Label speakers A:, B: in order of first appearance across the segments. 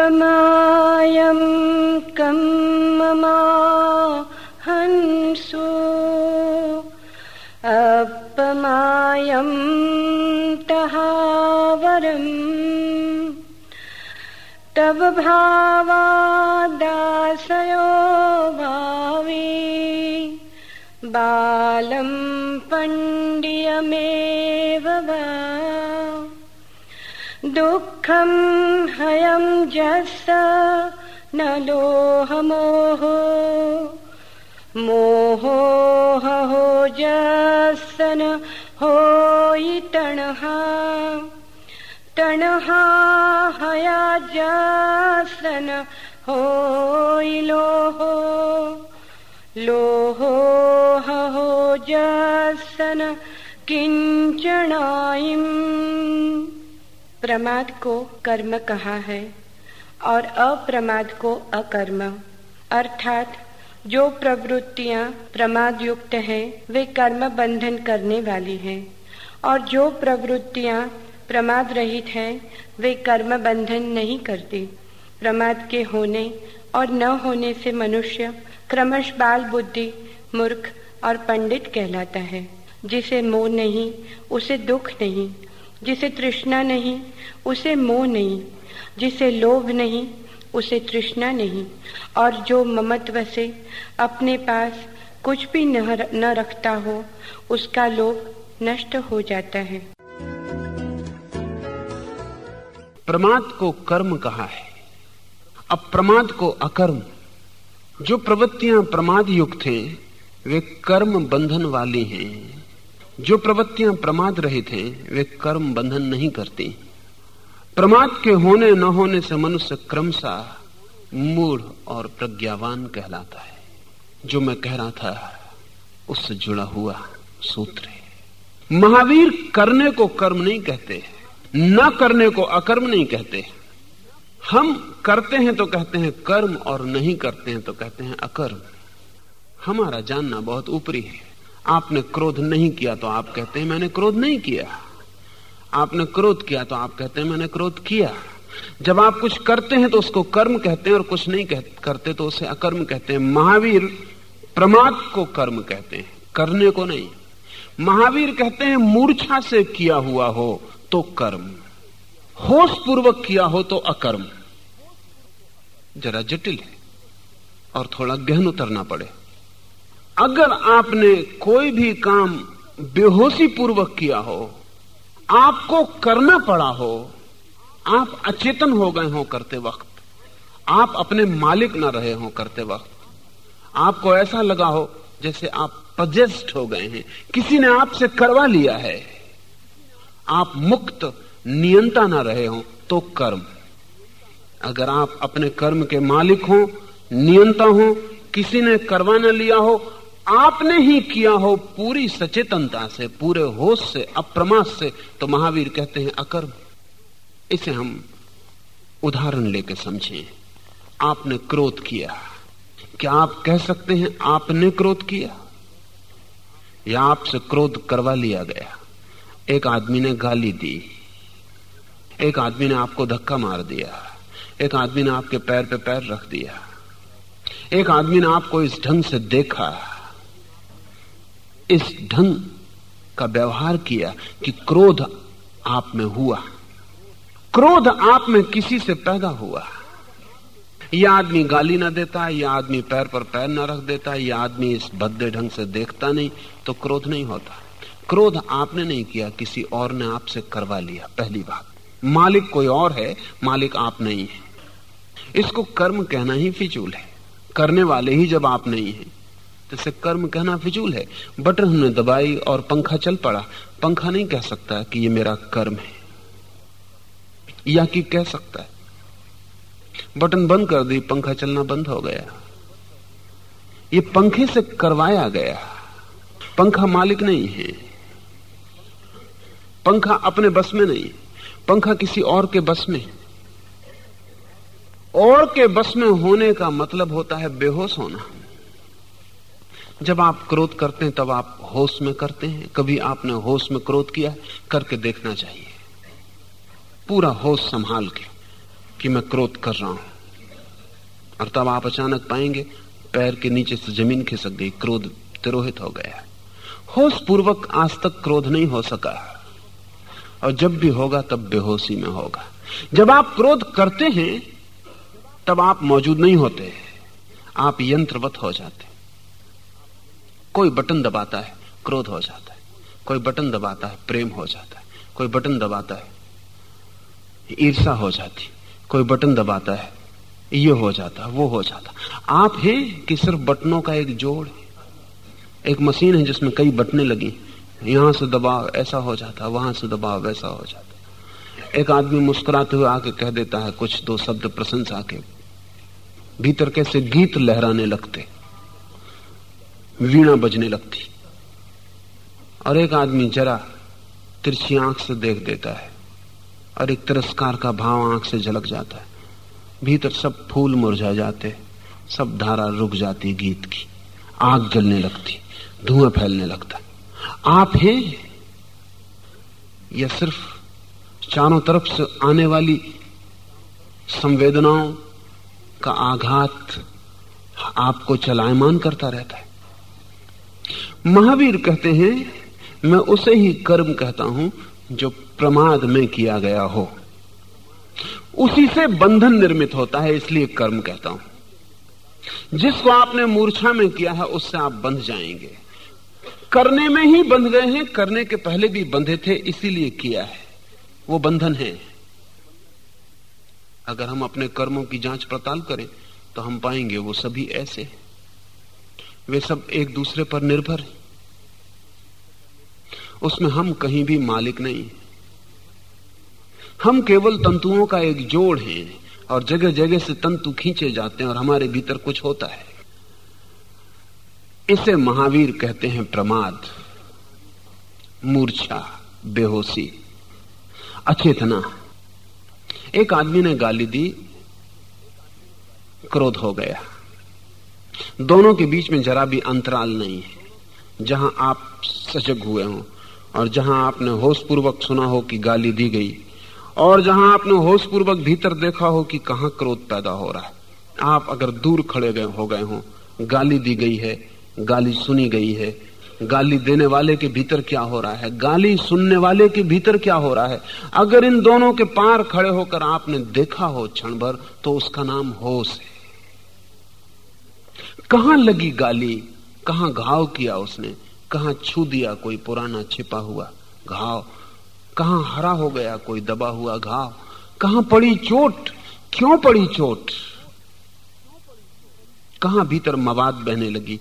A: अपमायं कं ममा हंसो अपमायं तहावरम् तव भावादासयो भावे बालं पण्ड्यमेव वा दुःखं हयं जस न लोहमोहो। मोहो हो जसन होयितणः तणहा हया जसन होयि लोहो। लोहो हो जसन किंचणाइम प्रमाद को कर्म कहा है और अप्रमाद को अकर्म। अर्थात, जो प्रवृत्तियाँ प्रमाद युक्त हैं, वे कर्म बंधन करने वाली हैं। और जो प्रवृत्तियाँ प्रमाद रहित हैं, वे कर्म बंधन नहीं करती। प्रमाद के होने और न होने से मनुष्य क्रमश बाल बुद्धि, मूर्ख और पंडित कहलाता है। जिसे मोह नहीं, उसे दुख नहीं जिसे तृष्णा नहीं, उसे मोह नहीं, जिसे लोभ नहीं, उसे तृष्णा नहीं। और जो ममत्व से अपने पास कुछ भी न रखता हो, उसका लोभ नष्ट हो जाता है।
B: प्रमाद को कर्म कहा है। अब प्रमाद को अकर्म। जो प्रवृत्तियाँ प्रमाद युक्त हैं, वे कर्म बंधन वाली हैं। जो प्रवृत्तियाँ प्रमाद रहित हैं, वे कर्म बंधन नहीं करती। प्रमाद के होने न होने से मनुष्य क्रमशः मूढ़ और प्रज्ञावान कहलाता है। जो मैं कह रहा था, उससे जुड़ा हुआ सूत्र है। महावीर करने को कर्म नहीं कहते, न करने को अकर्म नहीं कहते। हम करते हैं तो कहते हैं कर्म और नहीं करते हैं तो कहते हैं अकर्म। हमारा जानना बहुत ऊपरी है। आपने क्रोध नहीं किया तो आप कहते हैं मैंने क्रोध नहीं किया। आपने क्रोध किया तो आप कहते हैं मैंने क्रोध किया। जब आप कुछ करते हैं तो उसको कर्म कहते हैं और कुछ नहीं करते तो उसे अकर्म कहते हैं। महावीर प्रमाद को कर्म कहते हैं, करने को नहीं। महावीर कहते हैं, मूर्छा से किया हुआ हो तो कर्म। होश पूर्वक किया हो तो अकर्म। जरा जटिल है और थोड़ा गहन उतरना पड़े। अगर आपने कोई भी काम बेहोशी पूर्वक किया हो, आपको करना पड़ा हो, आप अचेतन हो गए हो करते वक्त, आप अपने मालिक ना रहे हो करते वक्त, आपको ऐसा लगा हो जैसे आप पजेस्ट हो गए हैं, किसी ने आपसे करवा लिया है, आप मुक्त, नियंता ना रहे हो तो कर्म। अगर आप अपने कर्म के मालिक हो, नियंता हो, किसी ने करवाना लिया हो आपने ही किया हो पूरी सचेतनता से, पूरे होश से, अप्रमाद से तो महावीर कहते हैं, अकर्म, इसे हम उदाहरण लेकर समझें। आपने क्रोध किया। क्या आप कह सकते हैं, आपने क्रोध किया? या आपसे क्रोध करवा लिया गया? एक आदमी ने गाली दी। एक आदमी ने आपको धक्का मार दिया। एक आदमी ने आपके पैर पे पैर रख दिया। एक आदमी ने आपको इस ढंग से देखा। इस ढंग का व्यवहार किया कि क्रोध आप में हुआ। क्रोध आप में किसी से पैदा हुआ। यह आदमी गाली ना देता है यह आदमी पैर पर पैर ना रख देता है यह आदमी इस भद्दे ढंग से देखता नहीं तो क्रोध नहीं होता। क्रोध आपने नहीं किया, किसी और ने आपसे करवा लिया, पहली बात। मालिक कोई और है, मालिक आप नहीं है। इसको कर्म कहना ही फिजूल है। करने वाले ही जब आप नहीं है। जैसे कर्म कहना फिजूल है। बटन हमने दबाई और पंखा चल पड़ा। पंखा नहीं कह सकता कि ये मेरा कर्म है। या कि कह सकता है। बटन बंद कर दी, पंखा चलना बंद हो गया। ये पंखे से करवाया गया। पंखा मालिक नहीं है। पंखा अपने बस में नहीं। पंखा किसी और के बस में। और के बस में होने का मतलब होता है बेहोश होना। जब आप क्रोध करते हैं, तब आप होश में करते हैं। कभी आपने होश में क्रोध किया, करके देखना चाहिए। पूरा होश संभाल के कि मैं क्रोध कर रहा हूँ। और तब आप अचानक पाएँगे, पैर के नीचे से ज़मीन खिसक गई, क्रोध तिरोहित हो गया। होश पूर्वक आज तक क्रोध नहीं हो सका। और जब भी होगा, तब बेहोशी में होगा। जब आप क्रोध करते हैं, तब आप मौजूद नहीं होते। आप यंत्रवत हो जाते कोई बटन दबाता है, क्रोध हो जाता है। कोई बटन दबाता है, प्रेम हो जाता है। कोई बटन दबाता है ईर्षा हो जाती कोई बटन दबाता है, ये हो जाता वो हो जाता आप हैं कि सिर्फ़ बटनों का एक जोड़ है? एक मशीन है जिसमें कई बटने लगी यहाँ से दबाव ऐसा हो जाता वहाँ से दबाव वैसा हो जाता एक आदमी मुस्कुराते हुए आके कह देता है, कुछ दो शब्द प्रशंसा के। भीतर कैसे गीत लहराने लगते वीणा बजने लगती। और एक आदमी जरा तिरछी आँख से देख देता है और एक तिरस्कार का भाव आँख से झलक जाता है। भीतर सब फूल मुरझा जाते, सब धारा रुक जाती गीत की। आग जलने लगती, धुआँ फैलने लगता। आप हैं? या सिर्फ़ चारों तरफ़ से आने वाली संवेदनाओं का आघात आपको चलायमान करता रहता है। महावीर कहते हैं, मैं उसे ही कर्म कहता हूँ जो प्रमाद में किया गया हो। उसी से बंधन निर्मित होता है, इसलिए कर्म कहता हूँ। जिसको आपने मूर्छा में किया है, उससे आप बंध जाएँगे। करने में ही बंध गए हैं, करने के पहले भी बंधे थे, इसीलिए किया है। वो बंधन है। अगर हम अपने कर्मों की जाँच पड़ताल करें तो हम पाएँगे वो सभी ऐसे वे सब एक दूसरे पर निर्भर हैं। उसमें हम कहीं भी मालिक नहीं। हम केवल तंतुओं का एक जोड़ हैं और जगह जगह से तंतु खींचे जाते हैं और हमारे भीतर कुछ होता है। इसे महावीर कहते हैं प्रमाद, मूर्छा, बेहोशी, अचेतना। एक आदमी ने गाली दी, क्रोध हो गया। दोनों के बीच में जरा भी अंतराल नहीं है। जहाँ आप सजग हुए हों और जहाँ आपने होश पूर्वक सुना हो कि गाली दी गई और जहाँ आपने होश पूर्वक भीतर देखा हो कि कहाँ क्रोध पैदा हो रहा है। आप अगर दूर खड़े गए हो गए हो, गाली दी गई है, गाली सुनी गई है, गाली देने वाले के भीतर क्या हो रहा है, गाली सुनने वाले के भीतर क्या हो रहा है? अगर इन दोनों के पार खड़े होकर आपने देखा हो क्षण भर तो उसका नाम होश है। कहाँ लगी गाली? कहाँ घाव किया उसने? कहा छू दिया कोई पुराना छिपा हुआ घाव? कहा हरा हो गया कोई दबा हुआ घाव? कहा पड़ी चोट? क्यों पड़ी चोट? कहा भीतर मवाद बहने लगी?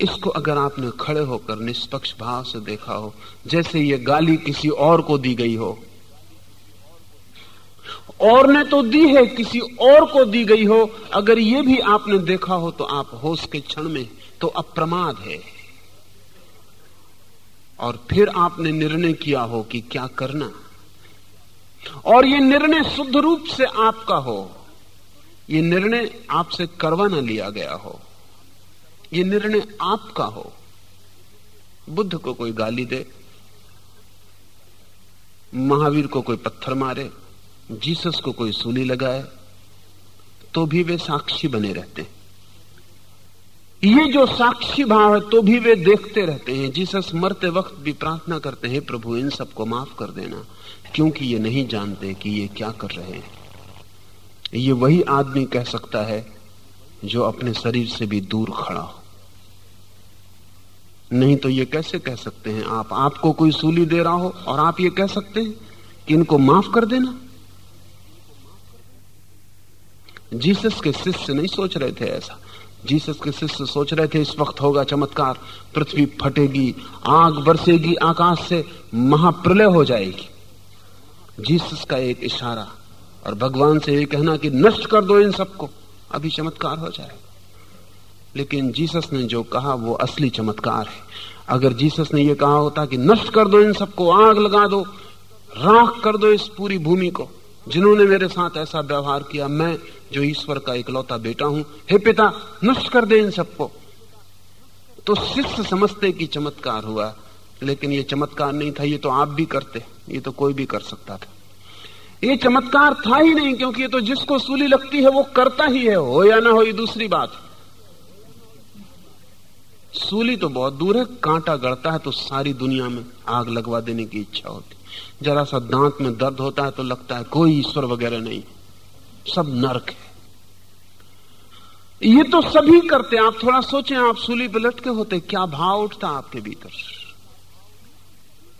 B: इसको अगर आपने खड़े होकर निष्पक्ष भाव से देखा हो, जैसे ये गाली किसी और को दी गई हो और ने तो दी है, किसी और को दी गई हो। अगर ये भी आपने देखा हो तो आप होश के क्षण में तो अप्रमाद है। और फिर आपने निर्णय किया हो कि क्या करना। और ये निर्णय शुद्ध रूप से आपका हो। ये निर्णय आपसे करवाना लिया गया हो। ये निर्णय आपका हो। बुद्ध को कोई गाली दे। महावीर को कोई पत्थर मारे। जीसस को कोई सूली लगाए तो भी वे साक्षी बने रहते हैं। ये जो साक्षी भाव है तो भी वे देखते रहते हैं। जीसस मरते वक्त भी प्रार्थना करते हैं, प्रभु, इन सबको माफ़ कर देना, क्योंकि ये नहीं जानते कि ये क्या कर रहे हैं। ये वही आदमी कह सकता है, जो अपने शरीर से भी दूर खड़ा हो। नहीं तो ये कैसे कह सकते हैं, आप, आपको कोई सूली दे रहा हो, और आप ये कह सकते हैं कि इनको माफ़ कर देना? जीसस के शिष्य नहीं सोच रहे थे ऐसा। जीसस के शिष्य सोच रहे थे, इस वक्त होगा चमत्कार, पृथ्वी फटेगी, आग बरसेगी, आकाश से महाप्रलय हो जाएगी। जीसस का एक इशारा और भगवान से ये कहना कि नष्ट कर दो इन सबको, अभी चमत्कार हो जाएगा लेकिन जीसस ने जो कहा, वो असली चमत्कार है। अगर जीसस ने यह कहा होता कि नष्ट कर दो इन सबको, आग लगा दो, राख कर दो इस पूरी भूमि को जिन्होंने मेरे साथ ऐसा व्यवहार किया, मैं जो ईश्वर का इकलौता बेटा हूँ, हे पिता, नष्ट कर दे इन सबको। तो शिष्य समझते कि चमत्कार हुआ, लेकिन ये चमत्कार नहीं था, ये तो आप भी करते, ये तो कोई भी कर सकता था। ये चमत्कार था ही नहीं, क्योंकि ये तो जिसको सूली लगती है, वो करता ही है, हो या ना हो, ये दूसरी बात। सूली तो बहुत दूर है, कांटा गड़ता है तो सारी दुनिया में आग लगवा देने की इच्छा होती। जरा सा दांत में दर्द होता है तो लगता है कोई ईश्वर वगैरह नहीं। सब नरक है। ये तो सभी करते हैं। आप थोड़ा सोचें, आप सूली पे लटके होते, क्या भाव उठता आपके भीतर?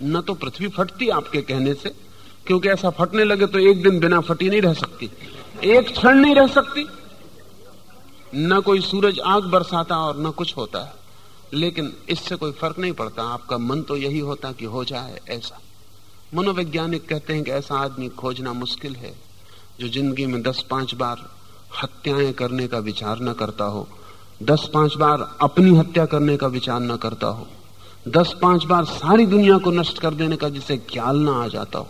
B: न तो पृथ्वी फटती आपके कहने से, क्योंकि ऐसा फटने लगे तो एक दिन बिना फटी नहीं रह सकती। एक क्षण नहीं रह सकती। न कोई सूरज आग बरसाता और न कुछ होता। है लेकिन इससे कोई फ़र्क नहीं पड़ता। आपका मन तो यही होता कि हो जाए ऐसा। मनोवैज्ञानिक कहते हैं कि ऐसा आदमी खोजना मुश्किल है, जो ज़िंदगी में दस पाँच बार हत्याएँ करने का विचार न करता हो, दस पाँच बार अपनी हत्या करने का विचार न करता हो, दस पाँच बार सारी दुनिया को नष्ट कर देने का जिसे ख्याल ना आ जाता हो,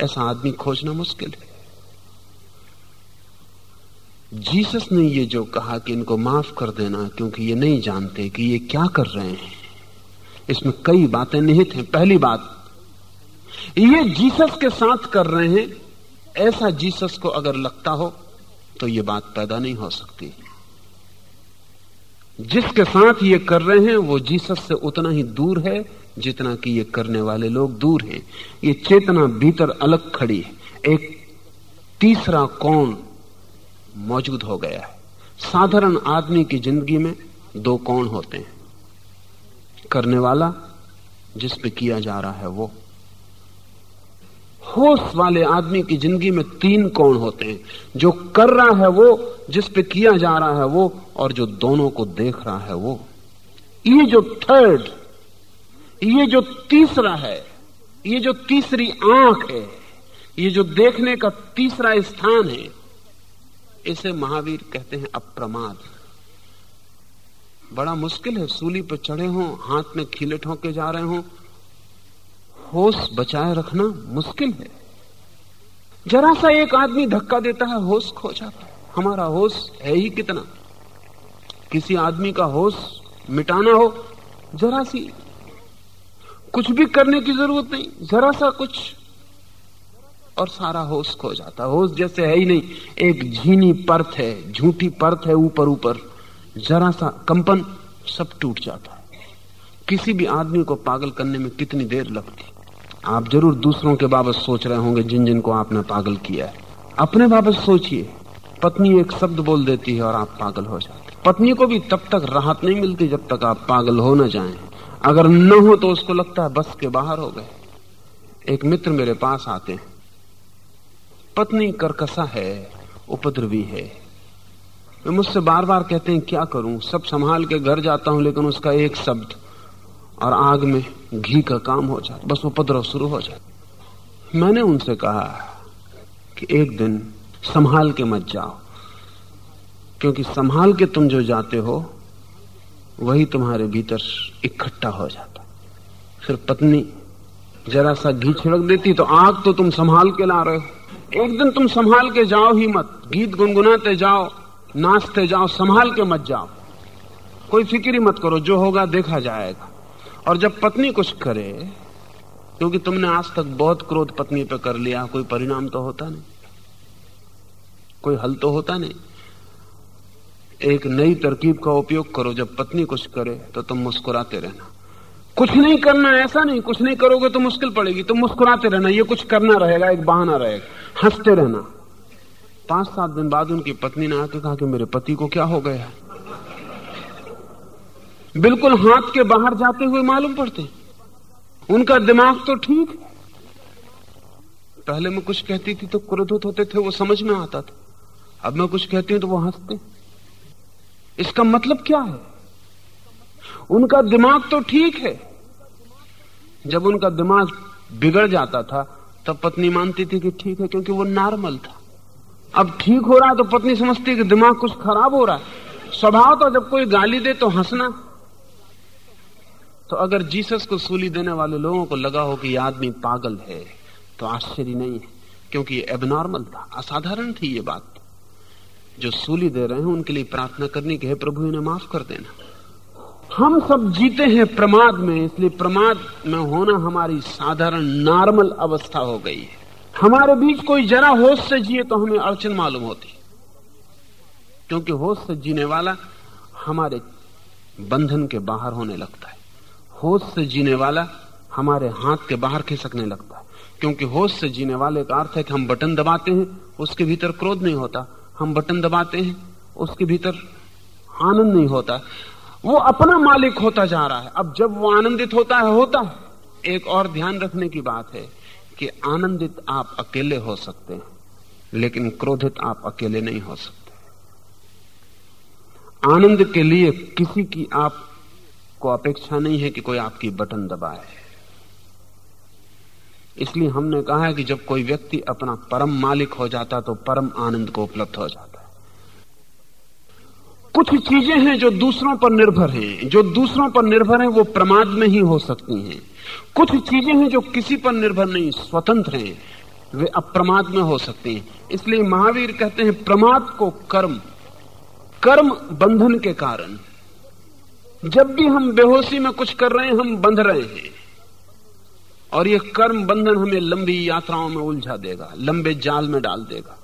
B: ऐसा आदमी खोजना मुश्किल है। जीसस ने ये जो कहा कि इनको माफ़ कर देना, क्योंकि ये नहीं जानते कि ये क्या कर रहे हैं, इसमें कई बातें निहित हैं। पहली बात ये जीसस के साथ कर रहे हैं, ऐसा जीसस को अगर लगता हो तो ये बात पैदा नहीं हो सकती। जिसके साथ ये कर रहे हैं, वो जीसस से उतना ही दूर है, जितना कि ये करने वाले लोग दूर हैं। ये चेतना भीतर अलग खड़ी है। एक तीसरा कौन मौजूद हो गया है। साधारण आदमी की ज़िंदगी में दो कौन होते हैं? करने वाला, जिस पे किया जा रहा है वो। होश वाले आदमी की ज़िंदगी में तीन कौन होते हैं? जो कर रहा है वो, जिस पे किया जा रहा है वो, और जो दोनों को देख रहा है वो। ये जो थर्ड ये जो तीसरा है, ये जो तीसरी आँख है, ये जो देखने का तीसरा स्थान है, इसे महावीर कहते हैं अप्रमाद। बड़ा मुश्किल है, सूली पर चढ़े हों, हाथ में खिले ठोंके जा रहे हों होश बचाए रखना मुश्किल है। जरा सा एक आदमी धक्का देता है, होश खो जाता हमारा होश है ही कितना। किसी आदमी का होश मिटाना हो, जरा सी कुछ भी करने की ज़रूरत नहीं, जरा सा कुछ और सारा होश खो जाता। होश जैसे है ही नहीं, एक झीनी परत है, झूठी परत है ऊपर ऊपर। जरा सा कंपन सब टूट जाता। किसी भी आदमी को पागल करने में कितनी देर लगती। आप ज़रूर दूसरों के बाबत सोच रहे होंगे जिन जिन को आपने पागल किया है। अपने बाबत सोचिए। पत्नी एक शब्द बोल देती है और आप पागल हो जाते पत्नी को भी तब तक राहत नहीं मिलती जब तक आप पागल हो न जाएँ। अगर न हो तो उसको लगता है बस के बाहर हो गए। एक मित्र मेरे पास आते हैं। पत्नी करकसा है, उपद्रवी है। वे मुझसे बार बार कहते हैं, क्या करूँ? सब संभाल के घर जाता हूँ, लेकिन उसका एक शब्द और आग में घी का काम हो जाए बस वो पदरव शुरू हो जाए मैंने उनसे कहा कि एक दिन संभाल के मत जाओ, क्योंकि संभाल के तुम जो जाते हो, वही तुम्हारे भीतर इकट्ठा हो जाता। फिर पत्नी जरा सा घी छिड़क देती तो आग तो तुम संभाल के ला रहे हो। एक दिन तुम संभाल के जाओ ही मत, गीत गुनगुनाते जाओ, नाचते जाओ, संभाल के मत जाओ। कोई फ़िक्र ही मत करो, जो होगा देखा जाएगा। और जब पत्नी कुछ करे, क्योंकि तुमने आज तक बहुत क्रोध पत्नी पे कर लिया, कोई परिणाम तो होता नहीं। कोई हल तो होता नहीं। एक नई तरकीब का उपयोग करो, जब पत्नी कुछ करे तो तुम मुस्कुराते रहना। कुछ नहीं करना, ऐसा नहीं, कुछ नहीं करोगे तो मुश्किल पड़ेगी। तुम मुस्कुराते रहना, ये कुछ करना रहेगा, एक बहाना रहेगा। हँसते रहना। पाँच सात दिन बाद उनकी पत्नी ने आके कहा कि मेरे पति को क्या हो गया? बिल्कुल हाथ के बाहर जाते हुए मालूम पड़ते उनका दिमाग तो ठीक। पहले मैं कुछ कहती थी तो क्रोधित होते थे, वो समझ में आता था। अब मैं कुछ कहती हूँ तो वो हँसते इसका मतलब क्या है? उनका दिमाग तो ठीक है। जब उनका दिमाग बिगड़ जाता था, तब पत्नी मानती थी कि ठीक है, क्योंकि वो नॉर्मल था। अब ठीक हो रहा है तो पत्नी समझती है कि दिमाग कुछ खराब हो रहा है। स्वभाव तो जब कोई गाली दे तो हंसना। तो अगर जीसस को सूली देने वाले लोगों को लगा हो कि ये आदमी पागल है तो आश्चर्य नहीं है, क्योंकि एबनॉर्मल था, असाधारण थी ये बात। जो सूली दे रहे हैं, उनके लिए प्रार्थना करनी कि हे प्रभु, इन्हें माफ़ कर देना। हम सब जीते हैं प्रमाद में, इसलिए प्रमाद में होना हमारी साधारण नॉर्मल अवस्था हो गई है। हमारे बीच कोई जरा होश से जिए तो हमें अड़चन मालूम होती। क्योंकि होश से जीने वाला हमारे बंधन के बाहर होने लगता है। होश से जीने वाला हमारे हाथ के बाहर खिसकने लगता है। क्योंकि होश से जीने वाले का अर्थ है कि हम बटन दबाते हैं, उसके भीतर क्रोध नहीं होता। हम बटन दबाते हैं, उसके भीतर आनंद नहीं होता। वो अपना मालिक होता जा रहा है। अब जब वो आनंदित होता है होता है। एक और ध्यान रखने की बात है कि आनंदित आप अकेले हो सकते हैं, लेकिन क्रोधित आप अकेले नहीं हो सकते। आनंद के लिए किसी की आपको अपेक्षा नहीं है कि कोई आपकी बटन दबाए। इसलिए हमने कहा है कि जब कोई व्यक्ति अपना परम मालिक हो जाता तो परम आनंद को उपलब्ध हो जाता कुछ चीज़ें हैं जो दूसरों पर निर्भर हैं। जो दूसरों पर निर्भर हैं, वो प्रमाद में ही हो सकती हैं। कुछ चीज़ें हैं जो किसी पर निर्भर नहीं, स्वतंत्र हैं। वे अप्रमाद में हो सकती हैं। इसलिए महावीर कहते हैं, प्रमाद को कर्म कर्म बंधन के कारण। जब भी हम बेहोशी में कुछ कर रहे हैं, हम बंध रहे हैं। और ये कर्म बंधन हमें लंबी यात्राओं में उलझा देगा, लंबे जाल में डाल देगा।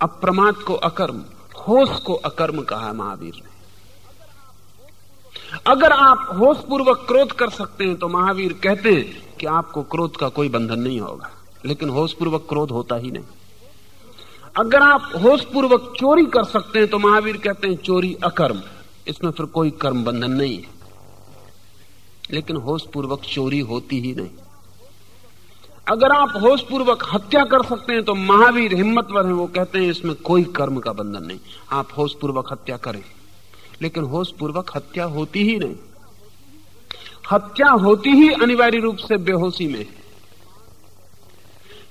B: अप्रमाद को अकर्म, होश को अकर्म कहा महावीर ने। अगर आप होश पूर्वक क्रोध कर सकते हैं तो महावीर कहते हैं कि आपको क्रोध का कोई बंधन नहीं होगा, लेकिन होश पूर्वक क्रोध होता ही नहीं। अगर आप होश पूर्वक चोरी कर सकते हैं तो महावीर कहते हैं चोरी अकर्म। इसमें फिर कोई कर्म बंधन नहीं है। लेकिन होश पूर्वक चोरी होती ही नहीं। अगर आप होश पूर्वक हत्या कर सकते हैं तो महावीर हिम्मतवर हैं, वो कहते हैं, इसमें कोई कर्म का बंधन नहीं। आप होश पूर्वक हत्या करें। लेकिन होश पूर्वक हत्या होती ही नहीं। हत्या होती ही अनिवार्य रूप से बेहोशी में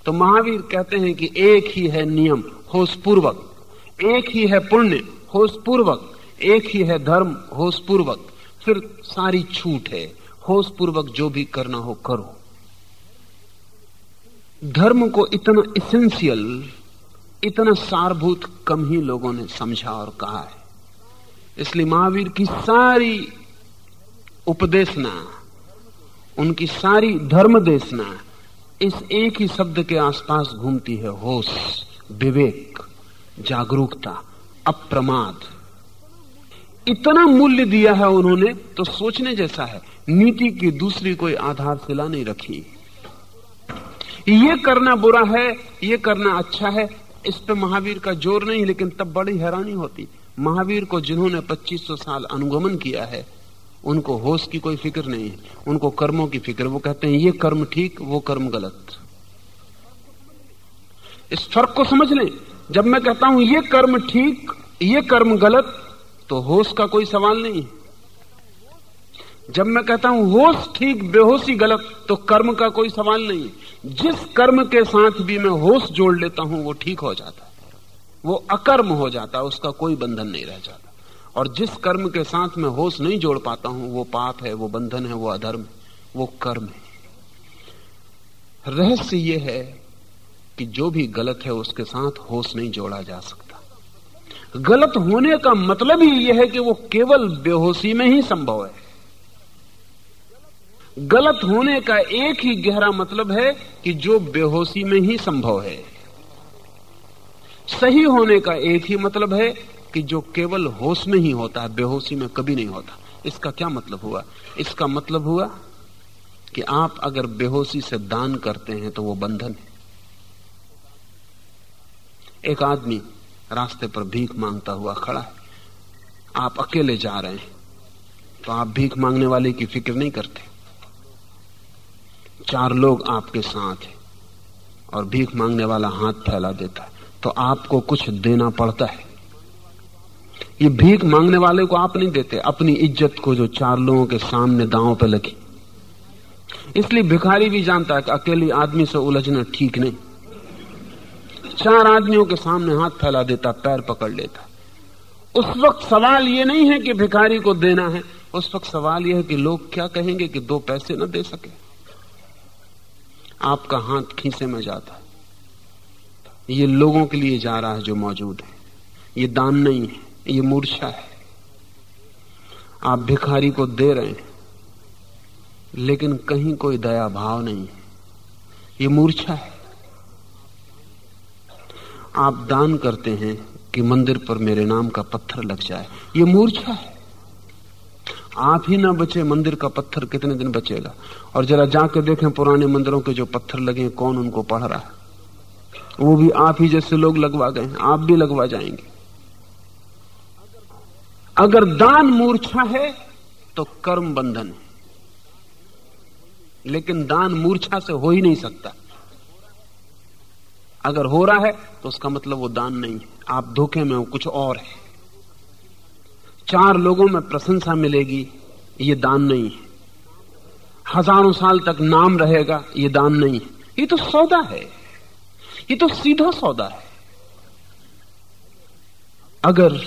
B: तो महावीर कहते हैं कि एक ही है नियम होश पूर्वक एक ही है पुण्य होश पूर्वक एक ही है धर्म होश पूर्वक फिर सारी छूट है। होश पूर्वक जो भी करना हो, करो। धर्म को इतना इसेंशियल इतना सारभूत कम ही लोगों ने समझा और कहा है। इसलिए महावीर की सारी उपदेशना, उनकी सारी धर्म देशना, इस एक ही शब्द के आसपास घूमती है होश, विवेक, जागरूकता, अप्रमाद। इतना मूल्य दिया है उन्होंने तो सोचने जैसा है। नीति की दूसरी कोई आधारशिला नहीं रखी। ये करना बुरा है, ये करना अच्छा है, इस पे महावीर का ज़ोर नहीं, लेकिन तब बड़ी हैरानी होती। महावीर को जिन्होंने 2500 साल अनुगमन किया है, उनको होश की कोई फ़िक्र नहीं है। उनको कर्मों की फ़िक्र, वो कहते हैं, ये कर्म ठीक, वो कर्म गलत। इस फ़र्क को समझ लें। जब मैं कहता हूँ, ये कर्म ठीक, ये कर्म गलत तो होश का कोई सवाल नहीं। है जब मैं कहता हूँ, होश ठीक, बेहोशी गलत तो कर्म का कोई सवाल नहीं। जिस कर्म के साथ भी मैं होश जोड़ लेता हूँ, वो ठीक हो जाता। है वो अकर्म हो जाता है उसका कोई बंधन नहीं रह जाता। और जिस कर्म के साथ मैं होश नहीं जोड़ पाता हूँ, वो पाप है, वो बंधन है, वो अधर्म है वो कर्म है। रहस्य यह है कि जो भी गलत है, उसके साथ होश नहीं जोड़ा जा सकता। गलत होने का मतलब ही यह है कि वो केवल बेहोशी में ही संभव है। गलत होने का एक ही गहरा मतलब है कि जो बेहोशी में ही संभव है। सही होने का एक ही मतलब है कि जो केवल होश में ही होता है बेहोशी में कभी नहीं होता। इसका क्या मतलब हुआ? इसका मतलब हुआ कि आप अगर बेहोशी से दान करते हैं तो वो बंधन है। एक आदमी रास्ते पर भीख माँगता हुआ खड़ा है। आप अकेले जा रहे हैं तो आप भीख मांगने वाले की फ़िक्र नहीं करते। चार लोग आपके साथ हैं और भीख मांगने वाला हाथ फैला देता है तो आपको कुछ देना पड़ता है। ये भीख मांगने वाले को आप नहीं देते, अपनी इज़्ज़त को जो चार लोगों के सामने दांव पे लगी। इसलिए भिखारी भी जानता है कि अकेले आदमी से उलझना ठीक नहीं। चार आदमियों के सामने हाथ फैला देता, पैर पकड़ लेता। उस वक्त सवाल ये नहीं है कि भिखारी को देना है, उस वक्त सवाल यह है कि लोग क्या कहेंगे कि दो पैसे न दे सके। आपका हाथ खींचे में जाता। ये लोगों के लिए जा रहा है जो मौजूद है। ये दान नहीं है, ये मूर्छा है। आप भिखारी को दे रहे हैं, लेकिन कहीं कोई दया भाव नहीं है। ये मूर्छा है। आप दान करते हैं कि मंदिर पर मेरे नाम का पत्थर लग जाए। ये मूर्छा है। आप ही ना बचे मंदिर का पत्थर, कितने दिन बचेगा? और जरा जाकर देखें पुराने मंदिरों के जो पत्थर लगे कौन उनको पढ़ रहा है? वो भी आप ही जैसे लोग लगवा गए आप भी लगवा जाएँगे। अगर दान मूर्छा है तो कर्म बंधन है। लेकिन दान मूर्छा से हो ही नहीं सकता। अगर हो रहा है तो उसका मतलब वो दान नहीं है। आप धोखे में हो, कुछ और है। चार लोगों में प्रशंसा मिलेगी, ये दान नहीं है। हज़ारों साल तक नाम रहेगा, ये दान नहीं है। ये तो सौदा है। ये तो सीधा सौदा है। अगर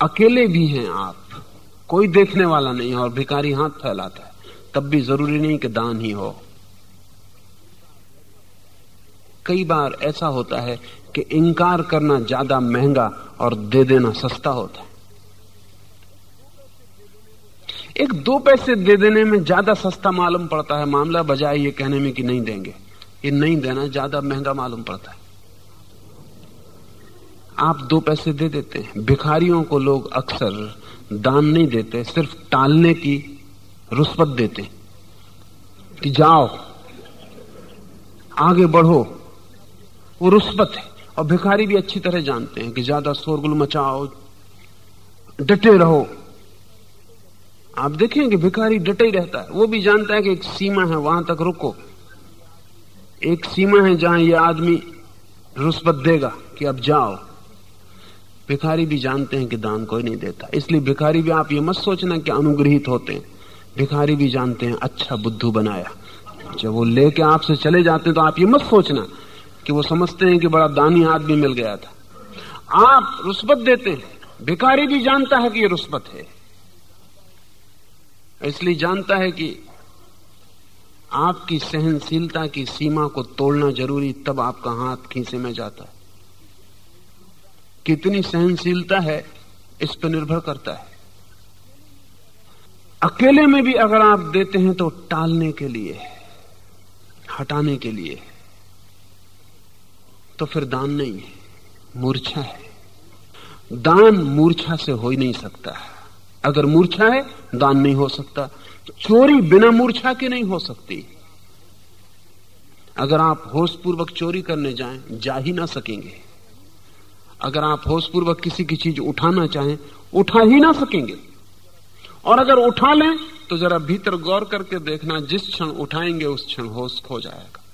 B: अकेले भी हैं आप, कोई देखने वाला नहीं और भिकारी हाथ फैलाता है, तब भी ज़रूरी नहीं कि दान ही हो। कई बार ऐसा होता है कि इंकार करना ज़्यादा महँगा और दे देना सस्ता होता है। एक दो पैसे दे देने में ज़्यादा सस्ता मालूम पड़ता है। मामला बजाय ये कहने में कि नहीं देंगे। ये नहीं देना, ज़्यादा महँगा मालूम पड़ता है। आप दो पैसे दे देते हैं। भिखारियों को लोग अक्सर दान नहीं देते, सिर्फ़ टालने की रुस्वत देते कि जाओ, आगे बढ़ो। वो रुस्वत है। और भिखारी भी अच्छी तरह जानते हैं कि ज़्यादा शोरगुल मचाओ, डटे रहो। आप देखेंगे भिखारी डटे ही रहता है। वो भी जानता है कि एक सीमा है, वहाँ तक रुको। एक सीमा है जहाँ ये आदमी रुस्बत देगा कि अब जाओ। भिखारी भी जानते हैं कि दान कोई नहीं देता। इसलिए भिखारी भी आप ये मत सोचना कि अनुग्रहित होते हैं। भिखारी भी जानते हैं अच्छा बुद्धू बनाया। जब वो लेके आपसे चले जाते हैं तो आप ये मत सोचना कि वो समझते हैं कि बड़ा दानी आदमी मिल गया था। आप रुस्बत देते हैं। भिखारी भी जानता है कि ये रुस्बत है। इसलिए जानता है कि आपकी सहनशीलता की सीमा को तोड़ना ज़रूरी, तब आपका हाथ खींचे में जाता है। कितनी सहनशीलता है, इस पर निर्भर करता है। अकेले में भी अगर आप देते हैं तो टालने के लिए, हटाने के लिए। तो फिर दान नहीं है, मूर्छा है। दान मूर्छा से हो ही नहीं सकता। अगर मूर्छा है, दान नहीं हो सकता। चोरी बिना मूर्छा के नहीं हो सकती। अगर आप होशपूर्वक चोरी करने जाएँ, जा ही ना सकेंगे। अगर आप होशपूर्वक किसी की चीज़ उठाना चाहें, उठा ही ना सकेंगे। और अगर उठा लें तो जरा भीतर गौर करके देखना, जिस क्षण उठाएँगे, उस क्षण होश खो जाएगा,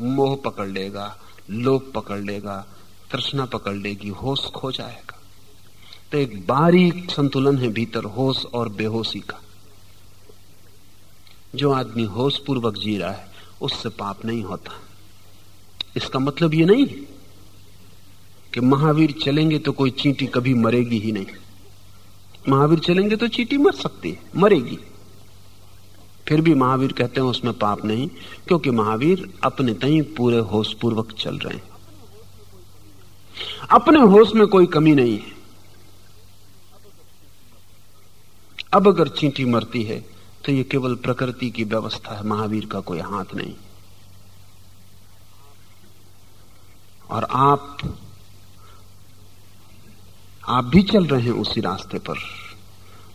B: मोह पकड़ लेगा। लोभ पकड़ लेगा, तृष्णा पकड़ लेगी, होश खो जाएगा। तो एक बारीक संतुलन है भीतर होश और बेहोशी का। जो आदमी होश पूर्वक जी रहा है, उससे पाप नहीं होता। इसका मतलब ये नहीं कि महावीर चलेंगे तो कोई चींटी कभी मरेगी ही नहीं। महावीर चलेंगे तो चीटी मर सकती है, मरेगी। फिर भी महावीर कहते हैं उसमें पाप नहीं, क्योंकि महावीर अपने तई पूरे होश पूर्वक चल रहे हैं। अपने होश में कोई कमी नहीं है। अब अगर चींटी मरती है तो ये केवल प्रकृति की व्यवस्था है, महावीर का कोई हाथ नहीं। और आप आप भी चल रहे हैं उसी रास्ते पर।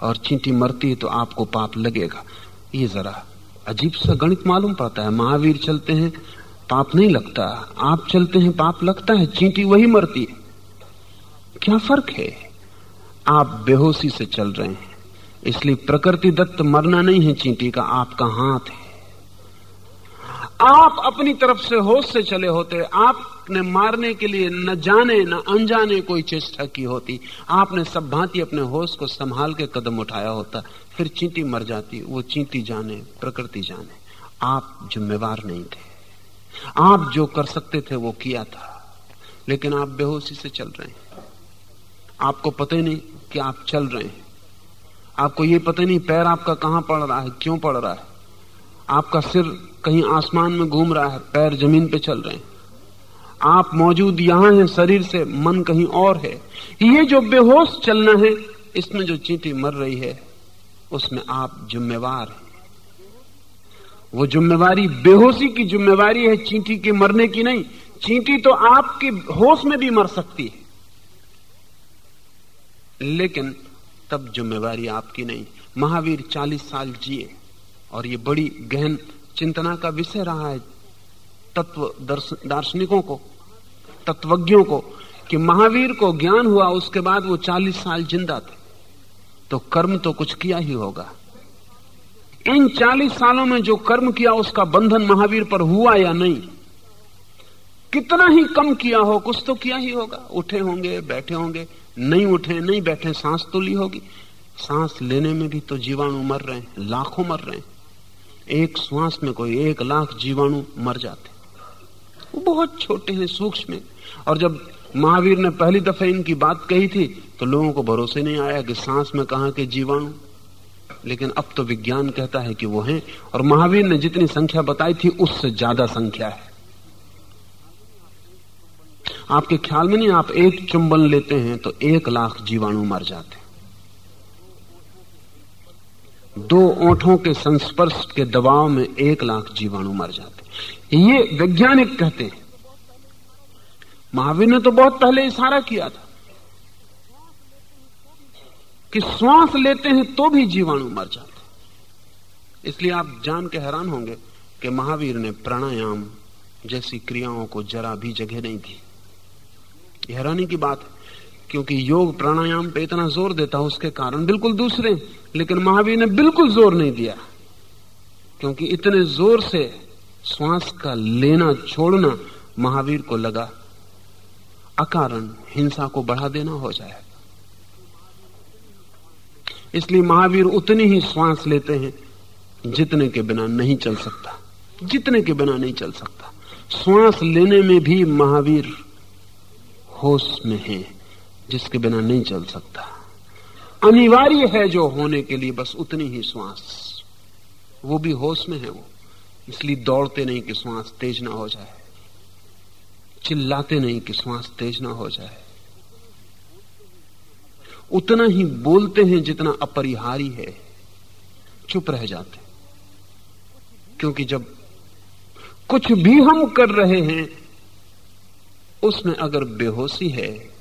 B: और चींटी मरती है तो आपको पाप लगेगा। ये जरा अजीब सा गणित मालूम पड़ता है। महावीर चलते हैं, पाप नहीं लगता। आप चलते हैं, पाप लगता है, चींटी वही मरती है। क्या फ़र्क है? आप बेहोशी से चल रहे हैं, इसलिए प्रकृति दत्त मरना नहीं है चींटी का, आपका हाथ है। आप अपनी तरफ़ से होश से चले होते, आपने मारने के लिए न जाने, न अनजाने कोई चेष्टा की होती। आपने सब भांति अपने होश को संभाल के कदम उठाया होता। फिर चींटी मर जाती, वो चींटी जाने, प्रकृति जाने। आप जिम्मेवार नहीं थे। आप जो कर सकते थे, वो किया था। लेकिन आप बेहोशी से चल रहे हैं। आपको पता ही नहीं कि आप चल रहे हैं। आपको ये पता नहीं, पैर आपका कहाँ पड़ रहा है, क्यों पड़ रहा है। आपका सिर कहीं आसमान में घूम रहा है, पैर ज़मीन पे चल रहे हैं। आप मौजूद यहाँ हैं, शरीर से मन कहीं और है। ये जो बेहोश चलना है, इसमें जो चींटी मर रही है, उसमें आप जिम्मेवार हैं। वो जिम्मेवारी बेहोशी की जिम्मेवारी है, चींटी के मरने की नहीं। चींटी तो आपकी होश में भी मर सकती है। लेकिन तब जिम्मेवारी आपकी नहीं। महावीर 40 साल जिए, और ये बड़ी गहन चिंतना का विषय रहा है तत्व दार्शनिकों को, तत्वज्ञों को, कि महावीर को ज्ञान हुआ, उसके बाद वो 40 साल ज़िंदा थे। तो कर्म तो कुछ किया ही होगा। इन 40 सालों में जो कर्म किया, उसका बंधन महावीर पर हुआ या नहीं? कितना ही कम किया हो, कुछ तो किया ही होगा। उठे होंगे, बैठे होंगे, नहीं उठे, नहीं बैठे, सांस तो ली होगी। सांस लेने में भी तो जीवाणु मर रहे हैं, लाखों मर रहे हैं। एक श्वास में कोई एक लाख जीवाणु मर जाते। वो बहुत छोटे हैं, सूक्ष्म में और जब महावीर ने पहली दफे इनकी बात कही थी तो लोगों को भरोसे नहीं आया कि सांस में कहा के जीवाणु। लेकिन अब तो विज्ञान कहता है कि वो है, और महावीर ने जितनी संख्या बताई थी, उससे ज़्यादा संख्या है। आपके ख्याल में नहीं, आप एक चुंबन लेते हैं तो एक लाख जीवाणु मर जाते दो ओठों के संस्पर्श के दबाव में एक लाख जीवाणु मर जाते ये वैज्ञानिक कहते हैं। महावीर ने तो बहुत पहले इशारा किया था कि श्वास लेते हैं तो भी जीवाणु मर जाते इसलिए आप जान के हैरान होंगे कि महावीर ने प्राणायाम जैसी क्रियाओं को जरा भी जगह नहीं दी। हैरानी की बात है। क्योंकि योग प्राणायाम पे इतना ज़ोर देता उसके कारण बिल्कुल दूसरे लेकिन महावीर ने बिल्कुल ज़ोर नहीं दिया। क्योंकि इतने ज़ोर से श्वास का लेना, छोड़ना महावीर को लगा। अकारण हिंसा को बढ़ा देना हो जाएगा इसलिए महावीर उतनी ही श्वास लेते हैं, जितने के बिना नहीं चल सकता। जितने के बिना नहीं चल सकता। श्वास लेने में भी महावीर होश में है। जिसके बिना नहीं चल सकता। अनिवार्य है जो होने के लिए बस उतनी ही श्वास। वो भी होश में है वो। इसलिए दौड़ते नहीं कि श्वास तेज ना हो जाए। चिल्लाते नहीं कि श्वास तेज ना हो जाए। उतना ही बोलते हैं जितना अपरिहारी है। चुप रह जाते। क्योंकि जब कुछ भी हम कर रहे हैं, उसमें अगर बेहोशी है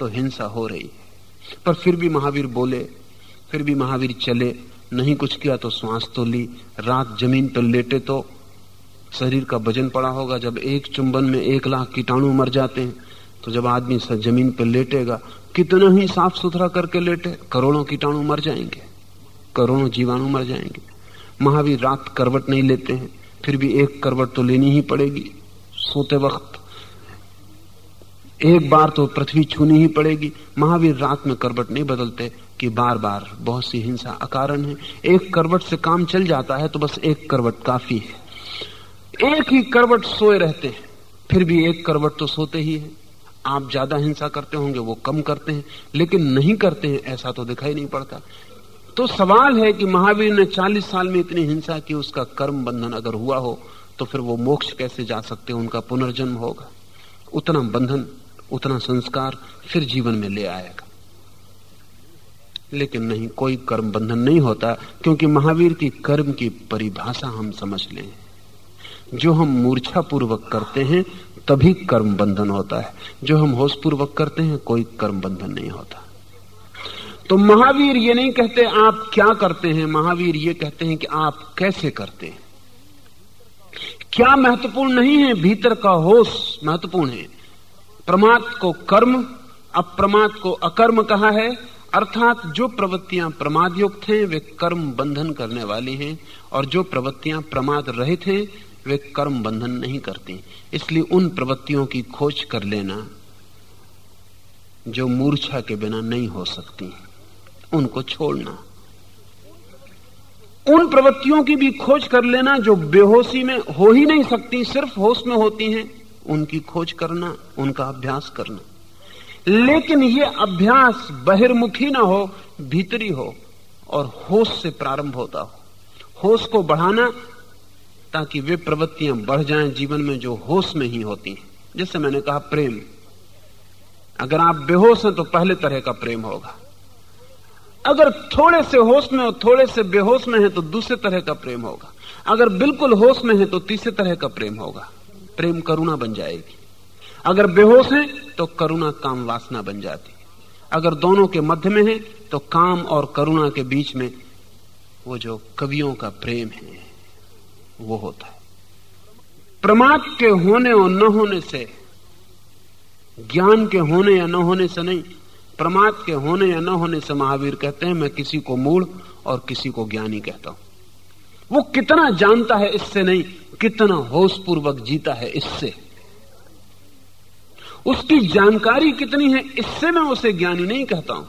B: तो हिंसा हो रही है। पर फिर भी महावीर बोले, फिर भी महावीर चले, नहीं कुछ किया तो श्वास तो ली, रात ज़मीन पर लेटे तो शरीर का वज़न पड़ा होगा। जब एक चुंबन में एक लाख कीटाणु मर जाते हैं तो जब आदमी ज़मीन पर लेटेगा, कितना ही साफ़ सुथरा करके लेटे, करोड़ों कीटाणु मर जाएँगे, करोड़ों जीवाणु मर जाएँगे। महावीर रात करवट नहीं लेते हैं, फिर भी एक करवट तो लेनी ही पड़ेगी। सोते वक्त एक बार तो पृथ्वी छूनी ही पड़ेगी। महावीर रात में करवट नहीं बदलते कि बार बार बहुत सी हिंसा अकारण है। एक करवट से काम चल जाता है तो बस एक करवट काफ़ी है। एक ही करवट सोए रहते हैं, फिर भी एक करवट तो सोते ही है। आप ज़्यादा हिंसा करते होंगे, वो कम करते हैं, लेकिन नहीं करते हैं, ऐसा तो दिखाई नहीं पड़ता। तो सवाल है कि महावीर ने 40 साल में इतनी हिंसा की, उसका कर्म बंधन अगर हुआ हो तो फिर वो मोक्ष कैसे जा सकते उनका पुनर्जन्म होगा। उतना बंधन उतना संस्कार फिर जीवन में ले आएगा। लेकिन नहीं, कोई कर्म बंधन नहीं होता, क्योंकि महावीर की कर्म की परिभाषा हम समझ लें। जो हम मूर्छा पूर्वक करते हैं, तभी कर्म बंधन होता है। जो हम होश पूर्वक करते हैं, कोई कर्म बंधन नहीं होता। तो महावीर ये नहीं कहते, आप क्या करते हैं? महावीर ये कहते हैं कि आप कैसे करते हैं? क्या महत्वपूर्ण नहीं है भीतर का होश? महत्वपूर्ण है। प्रमाद को कर्म अप्रमाद को अकर्म कहा है, अर्थात जो प्रवृत्तियाँ प्रमाद युक्त हैं, वे कर्म बंधन करने वाली हैं, और जो प्रवृत्तियाँ प्रमाद रहित हैं, वे कर्म बंधन नहीं करती। इसलिए उन प्रवृत्तियों की खोज कर लेना, जो मूर्छा के बिना नहीं हो सकती, उनको छोड़ना। उन प्रवृत्तियों की भी खोज कर लेना, जो बेहोशी में हो ही नहीं सकती, सिर्फ़ होश में होती हैं। उनकी खोज करना, उनका अभ्यास करना। लेकिन यह अभ्यास बहिर्मुखी ना हो, भीतरी हो और होश से प्रारंभ होता हो। होश को बढ़ाना ताकि वे प्रवृत्तियाँ बढ़ जाएँ जीवन में जो होश में ही होती हैं। जैसे मैंने कहा, प्रेम। अगर आप बेहोश हैं तो पहले तरह का प्रेम होगा। अगर थोड़े से होश में हो थोड़े से बेहोश में है तो दूसरे तरह का प्रेम होगा। अगर बिल्कुल होश में है तो तीसरे तरह का प्रेम होगा। प्रेम करुणा बन जाएगी। अगर बेहोश है तो करुणा काम वासना बन जाती अगर दोनों के मध्य में है तो काम और करुणा के बीच में वो जो कवियों का प्रेम है, वो होता है। प्रमाद के होने और न होने से, ज्ञान के होने या न होने से नहीं, प्रमाद के होने या न होने से महावीर कहते हैं, मैं किसी को मूल और किसी को ज्ञानी कहता हूँ। वो कितना जानता है इससे नहीं कितना होशपूर्वक जीता है इससे। उसकी जानकारी कितनी है, इससे मैं उसे ज्ञानी नहीं कहता हूँ।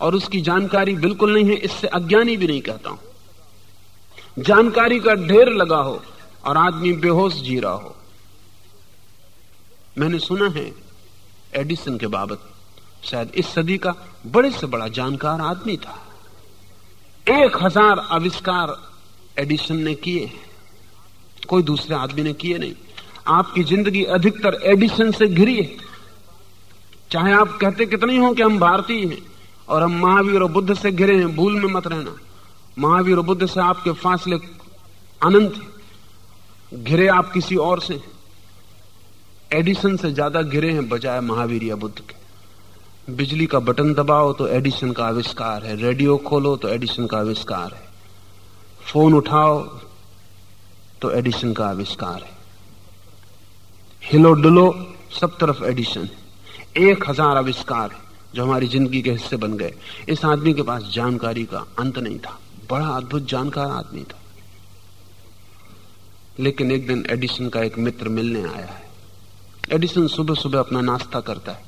B: और उसकी जानकारी बिल्कुल नहीं है, इससे अज्ञानी भी नहीं कहता हूँ। जानकारी का ढेर लगा हो और आदमी बेहोश जी रहा हो। मैंने सुना है एडिसन के बाबत, शायद इस सदी का बड़े से बड़ा जानकार आदमी था। एक हज़ार आविष्कार एडिशन ने किए कोई दूसरे आदमी ने किए नहीं। आपकी ज़िंदगी अधिकतर एडिशन से घिरी है। चाहे आप कहते कितने हो कि हम भारतीय हैं और हम महावीर और बुद्ध से घिरे हैं, भूल में मत रहना। महावीर और बुद्ध से आपके फासले अनंत घिरे आप किसी और से एडिशन से ज़्यादा घिरे हैं बजाय महावीर या बुद्ध के। बिजली का बटन दबाओ तो एडिशन का आविष्कार है। रेडियो खोलो तो एडिशन का आविष्कार है। फ़ोन उठाओ तो एडिशन का आविष्कार है। हिलो डुलो सब तरफ़ एडिशन एक हज़ार आविष्कार है जो हमारी ज़िंदगी के हिस्से बन गए। इस आदमी के पास जानकारी का अंत नहीं था। बड़ा अद्भुत जानकार आदमी था। लेकिन एक दिन एडिशन का एक मित्र मिलने आया है। एडिशन सुबह सुबह अपना नाश्ता करता है।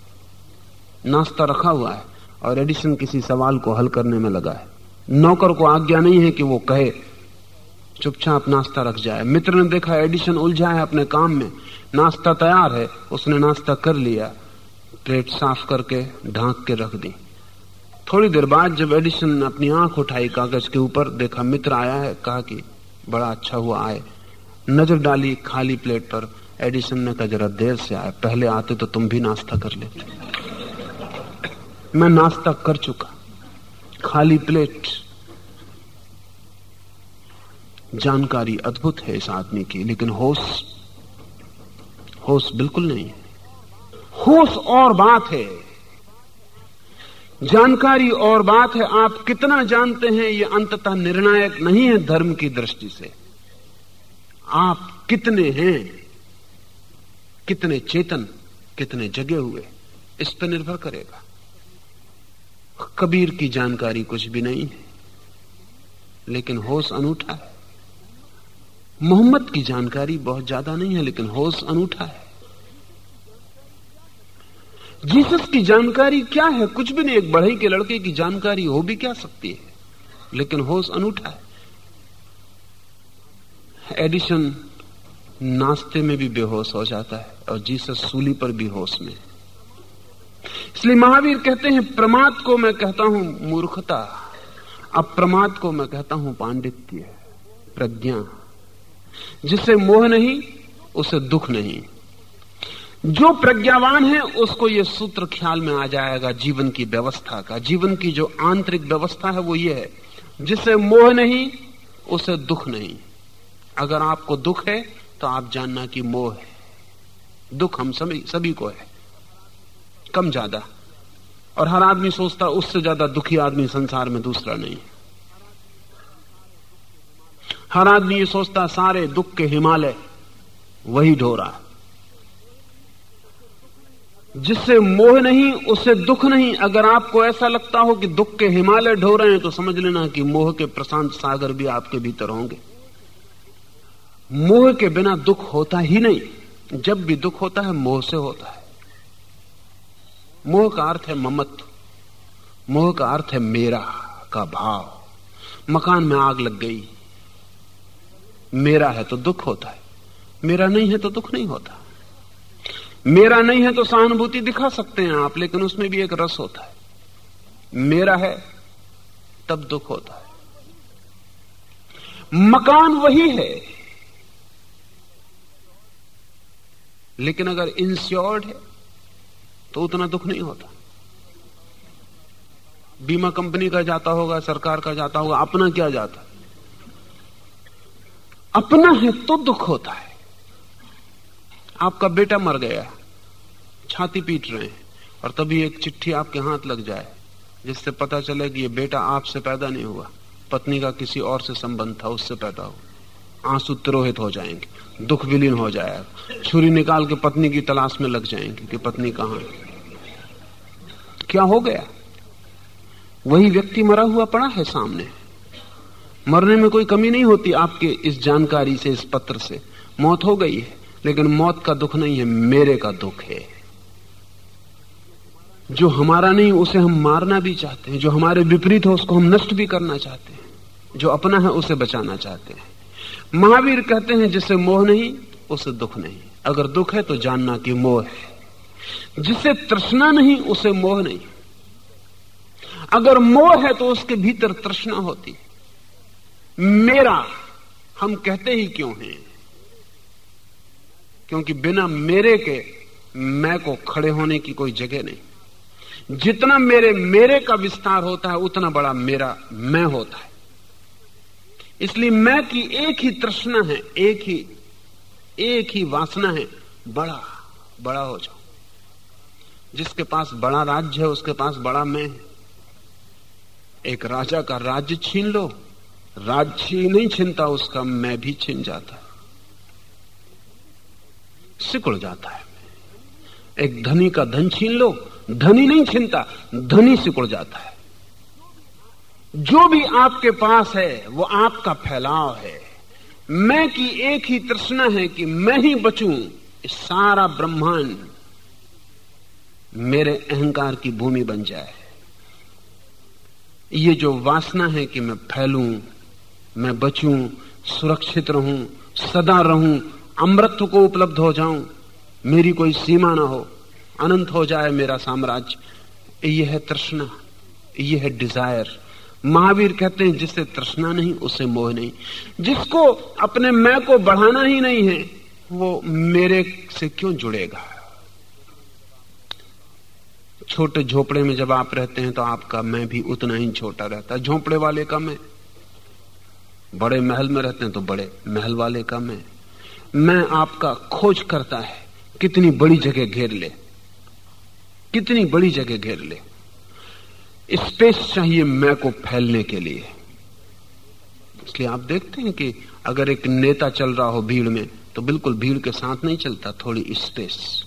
B: नाश्ता रखा हुआ है और एडिशन किसी सवाल को हल करने में लगा है। नौकर को आज्ञा नहीं है कि वो कहे चुपचाप नाश्ता रख जाए। मित्र ने देखा एडिशन उलझा है अपने काम में। नाश्ता तैयार है, उसने नाश्ता कर लिया। प्लेट साफ़ करके ढांक के रख दी। थोड़ी देर बाद जब एडिशन ने अपनी आँख उठाई कागज़ के ऊपर, देखा मित्र आया है, कहा कि बड़ा अच्छा हुआ, आए। नज़र डाली खाली प्लेट पर। एडिशन ने कहा, जरा देर से आए, पहले आते तो तुम भी नाश्ता कर लेते। मैं नाश्ता कर चुका। खाली प्लेट जानकारी अद्भुत है इस आदमी की, लेकिन होश होश बिल्कुल नहीं है। होश और बात है। जानकारी और बात है, आप कितना जानते हैं यह अंततः निर्णायक नहीं है धर्म की दृष्टि से। आप कितने हैं, कितने चेतन, कितने जगे हुए, इस पर निर्भर करेगा। कबीर की जानकारी कुछ भी नहीं है, लेकिन होश अनूठा है। मोहम्मद की जानकारी बहुत ज़्यादा नहीं है, लेकिन होश अनूठा है। जीसस की जानकारी क्या है? कुछ भी नहीं, एक बढ़ई के लड़के की जानकारी हो भी क्या सकती है? लेकिन होश अनूठा है। एडिशन नाश्ते में भी बेहोश हो जाता है और जीसस सूली पर भी होश में इसलिए महावीर कहते हैं, प्रमाद को मैं कहता हूँ मूर्खता, अप्रमाद को मैं कहता हूँ पांडित्य, प्रज्ञा। जिसे मोह नहीं, उसे दुख नहीं। जो प्रज्ञावान है, उसको यह सूत्र ख्याल में आ जाएगा, जीवन की व्यवस्था का। जीवन की जो आंतरिक व्यवस्था है, वो ये है जिसे मोह नहीं, उसे दुख नहीं। अगर आपको दुख है तो आप जानना कि मोह है। दुख हम सभी सभी को है। कम ज़्यादा। और हर आदमी सोचता, उससे ज़्यादा दुखी आदमी संसार में दूसरा नहीं। हर आदमी ये सोचता, सारे दुख के हिमालय, वही ढो रहा जिससे मोह नहीं, उससे दुख नहीं। अगर आपको ऐसा लगता हो कि दुख के हिमालय ढो रहे हैं तो समझ लेना कि मोह के प्रशांत सागर भी आपके भीतर होंगे। मोह के बिना दुख होता ही नहीं। जब भी दुख होता है, मोह से होता है। मोह का अर्थ है ममत्व। मोह का अर्थ है मेरा का भाव। मकान में आग लग गई। मेरा है तो दुख होता है। मेरा नहीं है तो दुख नहीं होता। मेरा नहीं है तो सहानुभूति दिखा सकते हैं आप, लेकिन उसमें भी एक रस होता है। मेरा है, तब दुख होता है। मकान वही है। लेकिन अगर इंश्योर्ड है तो उतना दुख नहीं होता। बीमा कंपनी का जाता होगा, सरकार का जाता होगा, अपना क्या जाता अपना है तो दुख होता है। आपका बेटा मर गया, छाती पीट रहे हैं, और तभी एक चिट्ठी आपके हाथ लग जाए, जिससे पता चले कि ये बेटा आपसे पैदा नहीं हुआ, पत्नी का किसी और से संबंध था, उससे पैदा हो आँसू तिरोहित हो जाएँगे, दुख विलीन हो जाएगा। छुरी निकाल के पत्नी की तलाश में लग जाएँगे कि पत्नी कहाँ है। क्या हो गया? वही व्यक्ति मरा हुआ पड़ा है सामने। मरने में कोई कमी नहीं होती आपके इस जानकारी से, इस पत्र से। मौत हो गई है, लेकिन मौत का दुख नहीं है, मेरे का दुख है। जो हमारा नहीं, उसे हम मारना भी चाहते हैं। जो हमारे विपरीत हो, उसको हम नष्ट भी करना चाहते हैं। जो अपना है, उसे बचाना चाहते हैं। महावीर कहते हैं जिसे मोह नहीं, उसे दुख नहीं। अगर दुख है तो जानना कि मोह है। जिसे तृष्णा नहीं, उसे मोह नहीं। अगर मोह है तो उसके भीतर तृष्णा होती मेरा, हम कहते ही क्यों हैं? क्योंकि बिना मेरे के मैं को खड़े होने की कोई जगह नहीं। जितना मेरे मेरे का विस्तार होता है, उतना बड़ा मेरा, मैं होता है। इसलिए मैं की एक ही तृष्णा है, एक ही एक ही वासना है, बड़ा बड़ा हो जाओ। जिसके पास बड़ा राज्य है, उसके पास बड़ा मैं है। एक राजा का राज्य छीन लो राज्य नहीं छीनता उसका, मैं भी छिन जाता। सिकुड़ जाता है। एक धनी का धन छीन लो, धनी नहीं छिनता, धनी सिकुड़ जाता है। जो भी आपके पास है, वो आपका फैलाव है। मैं की एक ही तृष्णा है कि मैं ही बचूं सारा ब्रह्मांड मेरे अहंकार की भूमि बन जाए। ये जो वासना है कि मैं फैलूं मैं बचूं, सुरक्षित रहूँ, सदा रहूँ, अमृत को उपलब्ध हो जाऊँ। मेरी कोई सीमा ना हो, अनंत हो जाए मेरा साम्राज्य। यह है तृष्णा, यह है डिज़ायर। महावीर कहते हैं जिससे तृष्णा नहीं, उसे मोह नहीं। जिसको अपने मैं को बढ़ाना ही नहीं है, वो मेरे से क्यों जुड़ेगा? छोटे झोपड़े में जब आप रहते हैं तो आपका मैं भी उतना ही छोटा रहता। है झोपड़े वाले का मैं बड़े महल में रहते हैं तो बड़े महल वाले का मैं मैं आपका खोज करता है, कितनी बड़ी जगह घेर ले। कितनी बड़ी जगह घेर ले। स्पेस चाहिए मैं को फैलने के लिए। इसलिए आप देखते हैं कि अगर एक नेता चल रहा हो भीड़ में तो बिल्कुल भीड़ के साथ नहीं चलता, थोड़ी स्पेस।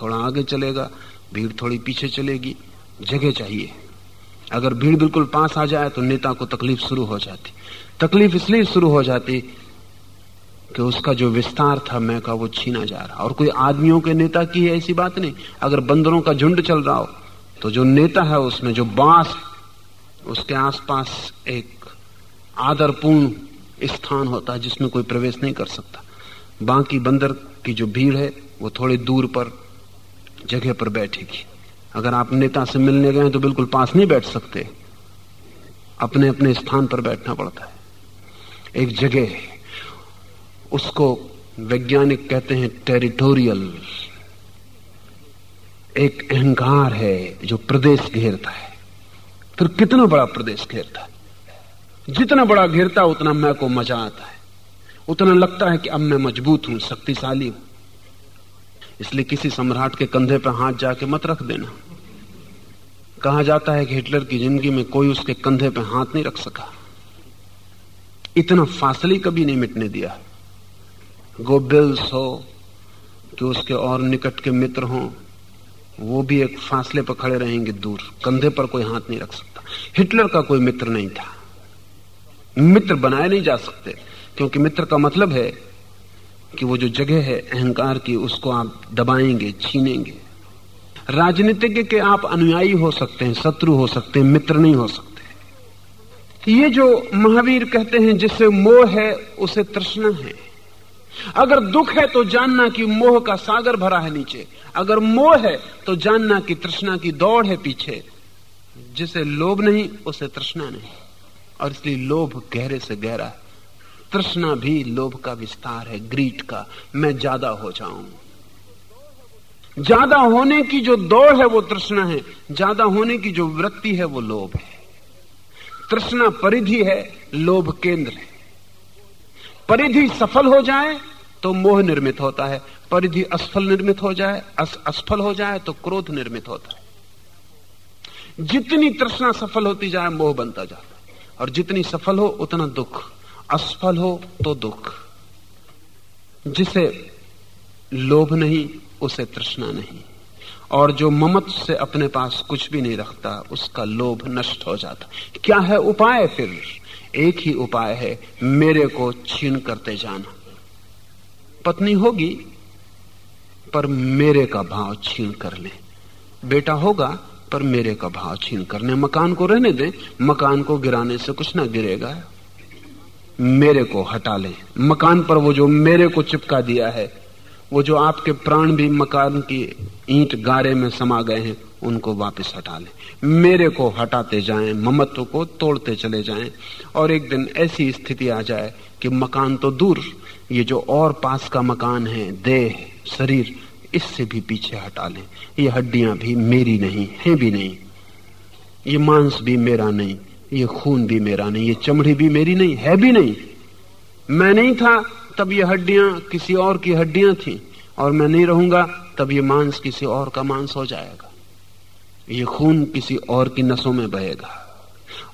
B: थोड़ा आगे चलेगा, भीड़ थोड़ी पीछे चलेगी। जगह चाहिए। अगर भीड़ बिल्कुल पास आ जाए तो नेता को तकलीफ़ शुरू हो जाती। तकलीफ़ इसलिए शुरू हो जाती कि उसका जो विस्तार था, मैं का वो छीना जा रहा। और कोई आदमियों के नेता की है ऐसी बात नहीं। अगर बंदरों का झुंड चल रहा हो तो जो नेता है उसमें जो बाँस, उसके आसपास एक आदरपूर्ण स्थान होता है, जिसमें कोई प्रवेश नहीं कर सकता। बाकी बंदर की जो भीड़ है, वो थोड़ी दूर पर, जगह पर बैठेगी। अगर आप नेता से मिलने गए तो बिल्कुल पास नहीं बैठ सकते। अपने अपने स्थान पर बैठना पड़ता है। एक जगह है उसको वैज्ञानिक कहते हैं टेरिटोरियल। एक अहंकार है जो प्रदेश घेरता है। फिर कितना बड़ा प्रदेश घेरता है? जितना बड़ा घेरता उतना मैं को मज़ा आता है। उतना लगता है कि अब मैं मज़बूत हूँ, शक्तिशाली हूँ। इसलिए किसी सम्राट के कंधे पर हाथ जाके मत रख देना। कहा जाता है कि हिटलर की ज़िंदगी में कोई उसके कंधे पर हाथ नहीं रख सका। इतना फासले कभी नहीं मिटने दिया। गोबिल्स हो कि उसके और निकट के मित्र हों, वो भी एक फासले पर खड़े रहेंगे दूर। कंधे पर कोई हाथ नहीं रख सकता। हिटलर का कोई मित्र नहीं था। मित्र बनाए नहीं जा सकते, क्योंकि मित्र का मतलब है कि वो जो जगह है, अहंकार की, उसको आप दबाएँगे, छीनेंगे। राजनीतिज्ञ के आप अनुयायी हो सकते हैं, शत्रु हो सकते हैं, मित्र नहीं हो सकते। ये जो महावीर कहते हैं, जिससे मोह है, उसे तृष्णा है। अगर दुख है तो जानना कि मोह का सागर भरा है नीचे। अगर मोह है तो जानना कि तृष्णा की दौड़ है पीछे। जिसे लोभ नहीं, उसे तृष्णा नहीं। और इसलिए लोभ गहरे से गहरा। है तृष्णा भी लोभ का विस्तार है, ग्रीट का। मैं ज़्यादा हो जाऊँ। ज़्यादा होने की जो दौड़ है वो तृष्णा है ज़्यादा होने की जो वृत्ति है वो लोभ है। तृष्णा परिधि है लोभ केंद्र है। परिधि सफल हो जाए तो मोह निर्मित होता है परिधि असफल निर्मित हो जाए अस, असफल हो जाए तो क्रोध निर्मित होता है। जितनी तृष्णा सफल होती जाए मोह बनता जाता है। और जितनी सफल हो उतना दुख। असफल हो तो दुख। जिसे लोभ नहीं उसे तृष्णा नहीं। और जो ममत से अपने पास कुछ भी नहीं रखता, उसका लोभ नष्ट हो जाता। क्या है उपाय फिर? एक ही उपाय है, मेरे को छीन करते जाना। पत्नी होगी, पर मेरे का भाव छीन कर ले। बेटा होगा, पर मेरे का भाव छीन करने मकान को रहने दें, मकान को गिराने से कुछ ना गिरेगा। मेरे को हटा ले। मकान पर वो जो मेरे को चिपका दिया है वो जो आपके प्राण भी मकान की ईंट गारे में समा गए हैं, उनको वापस हटा लें। मेरे को हटाते जाएँ, ममत्व को तोड़ते चले जाएँ, और एक दिन ऐसी स्थिति आ जाए कि मकान तो दूर, ये जो और पास का मकान है, देह, शरीर, इससे भी पीछे हटा लें। ये हड्डियाँ भी मेरी नहीं, है भी नहीं। ये मांस भी मेरा नहीं, ये खून भी मेरा नहीं, ये चमड़ी भी मेरी नहीं, है भी नहीं। मैं नहीं था तब ये हड्डियाँ किसी और की हड्डियाँ थी, और मैं नहीं रहूँगा, तब ये मांस किसी और का मांस हो जाएगा। ये खून किसी और की नसों में बहेगा,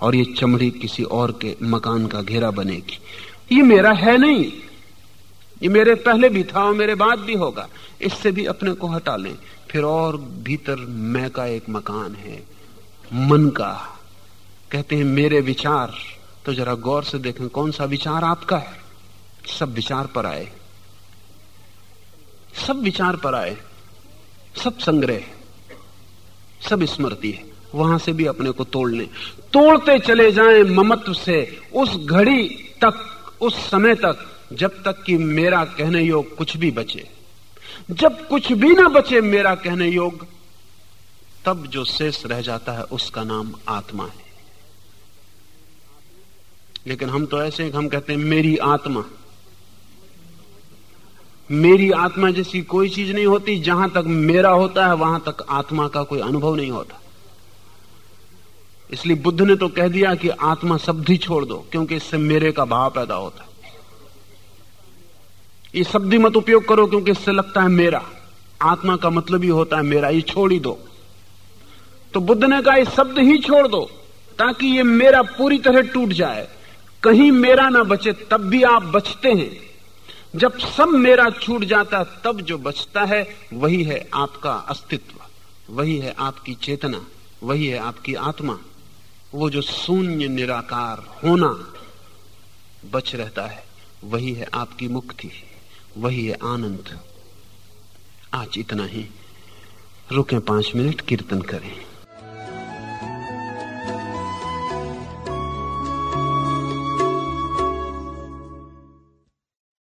B: और ये चमड़ी किसी और के मकान का घेरा बनेगी। ये मेरा है नहीं। ये मेरे पहले भी था और मेरे बाद भी होगा। इससे भी अपने को हटा लें। फिर और भीतर मैं का एक मकान है। मन का। कहते हैं, मेरे विचार। तो जरा गौर से देखें, कौन सा विचार आपका है? सब विचार पर आए। सब विचार पर आए। सब संग्रह सब स्मृति है। वहाँ से भी अपने को तोड़ लें। तोड़ते चले जाएँ ममत्व से। उस घड़ी तक, उस समय तक, जब तक कि मेरा कहने योग कुछ भी बचे। जब कुछ भी ना बचे मेरा कहने योग, तब जो शेष रह जाता है उसका नाम आत्मा है। लेकिन हम तो ऐसे हम कहते हैं, मेरी आत्मा। मेरी आत्मा जैसी कोई चीज़ नहीं होती। जहाँ तक मेरा होता है, वहाँ तक आत्मा का कोई अनुभव नहीं होता। इसलिए बुद्ध ने तो कह दिया कि आत्मा शब्द ही छोड़ दो, क्योंकि इससे मेरे का भाव पैदा होता है। ये शब्द मत उपयोग करो, क्योंकि इससे लगता है मेरा। आत्मा का मतलब ही होता है मेरा, ये छोड़ ही दो। तो बुद्ध ने कहा शब्द ही छोड़ दो, ताकि ये मेरा पूरी तरह टूट जाए। कहीं मेरा ना बचे, तब भी आप बचते हैं। जब सब मेरा छूट जाता तब जो बचता है, वही है आपका अस्तित्व, वही है आपकी चेतना, वही है आपकी आत्मा। वो जो शून्य निराकार होना बच रहता है, वही है आपकी मुक्ति, वही है आनंद। आज इतना ही। रुके पाँच मिनट, कीर्तन करें।